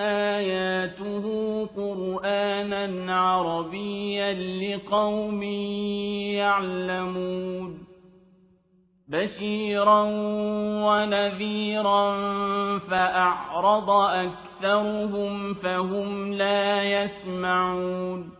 آياته قرآنا عربيا لقوم يعلمون بشيرا ونذيرا فأعرض أكثرهم فهم لا يسمعون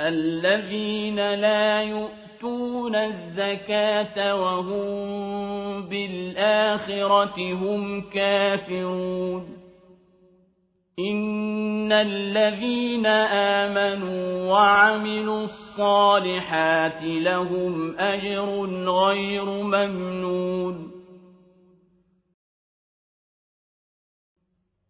الذين لا يؤتون الزكاة وهم بالآخرة هم كافرون. إن الذين آمنوا وعملوا الصالحات لهم أجر غير ممنون.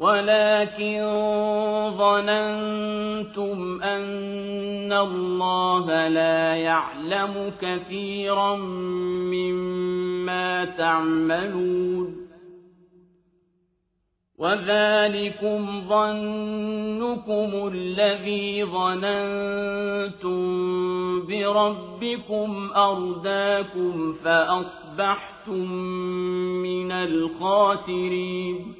ولكن ظننتم أن الله لا يعلم كثيرا مما تعملون. وذلكم ظنكم الذي ظننتم بربكم أرداكم فأصبحتم من الخاسرين.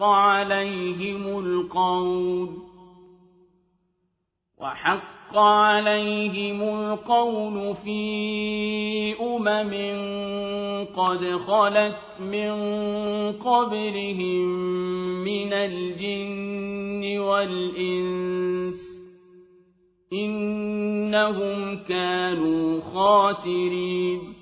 عليهم القول وحق عليهم القول في أمم قد خلت من قبلهم من الجن والإنس إنهم كانوا خاسرين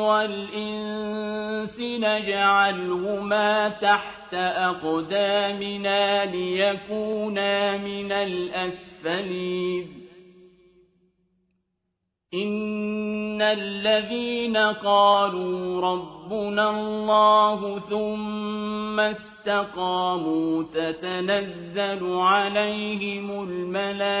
والإنس نجعلهما تحت أقدامنا ليكونا من الأسفلين. إن الذين قالوا ربنا الله ثم استقاموا تتنزل عليهم الملائكة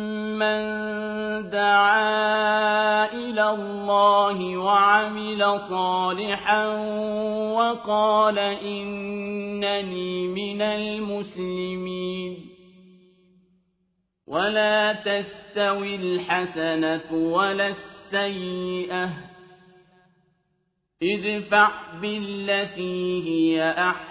دعا إلى الله وعمل صالحا وقال إنني من المسلمين ولا تستوي الحسنة ولا السيئة ادفع بالتي هي أحسن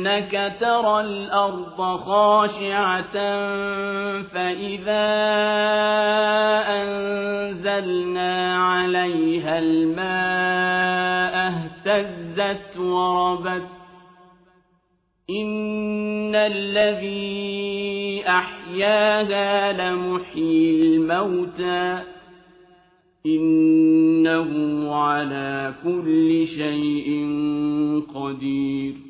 أنك ترى الأرض خاشعة فإذا أنزلنا عليها الماء اهتزت وربت إن الذي أحياها لمحيي الموتى إنه على كل شيء قدير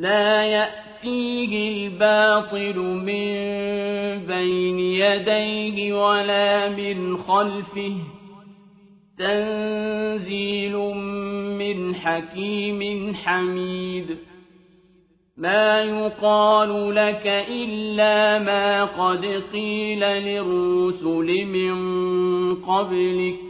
لا يأتي يأتيه الباطل من بين يديه ولا من خلفه. تنزيل من حكيم حميد. ما يقال لك إلا ما قد قيل للرسل من قبلك.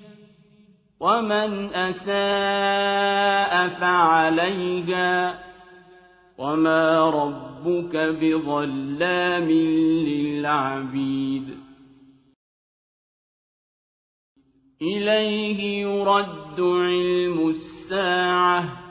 ومن أساء فعليها وما ربك بظلام للعبيد إليه يرد علم الساعة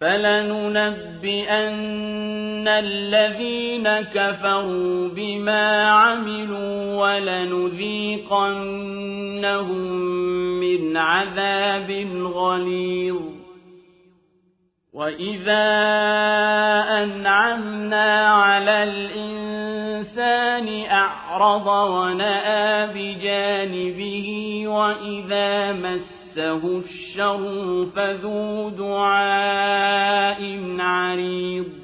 فلننبئن الذين كفروا بما عملوا ولنذيقنهم من عذاب غليظ وإذا أنعمنا على الإنسان أعرض ونأى بجانبه وإذا مسه الشر فذو دعاء عريض